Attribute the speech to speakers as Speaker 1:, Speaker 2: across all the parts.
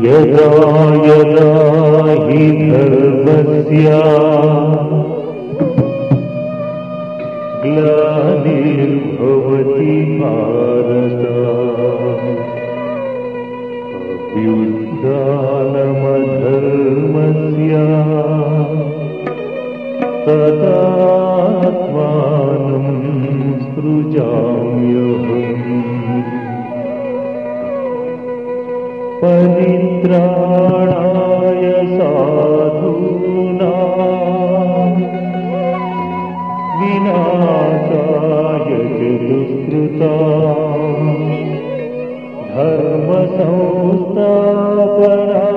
Speaker 1: यदा यदा हि धर्मस्य ग्लानिर्भवति भारत अभ्युत्थानमधर्मस्य तदात्मानं सृजाम्यहम् परित्राणाय साधूना। विनाशाय च दुष्कृता धर्मसंस्थापनार्थाय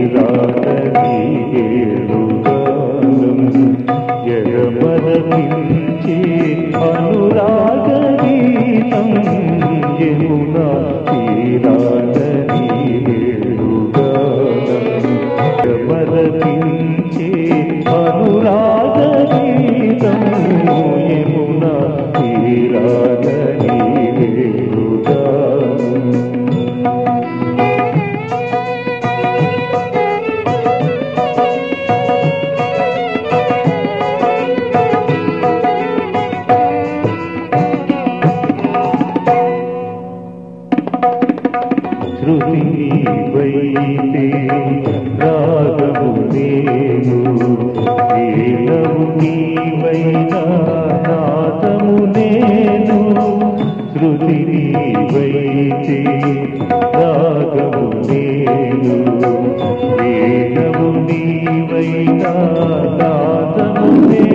Speaker 1: मेरा వేదము నీవైనా నాదము నేను. శృతి వైతే రాగము నేను. వేదము నీవైనా నాదము నేను.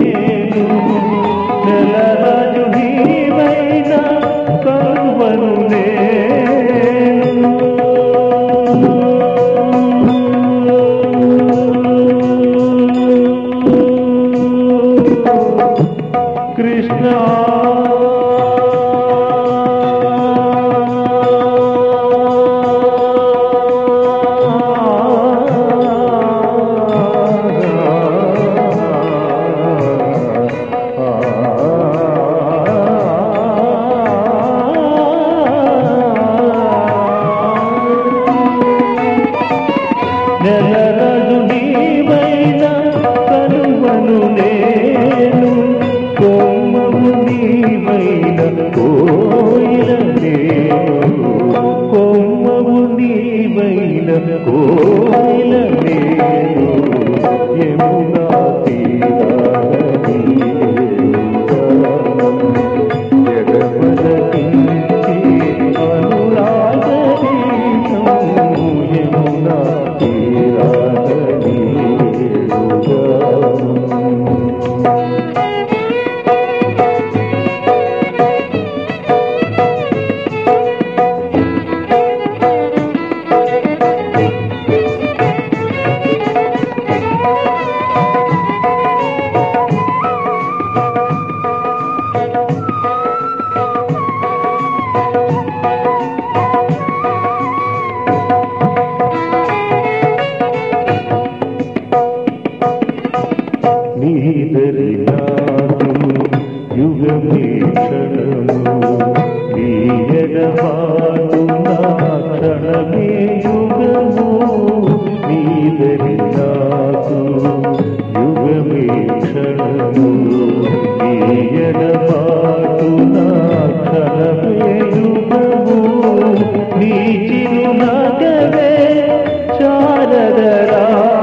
Speaker 1: ಸದರಾ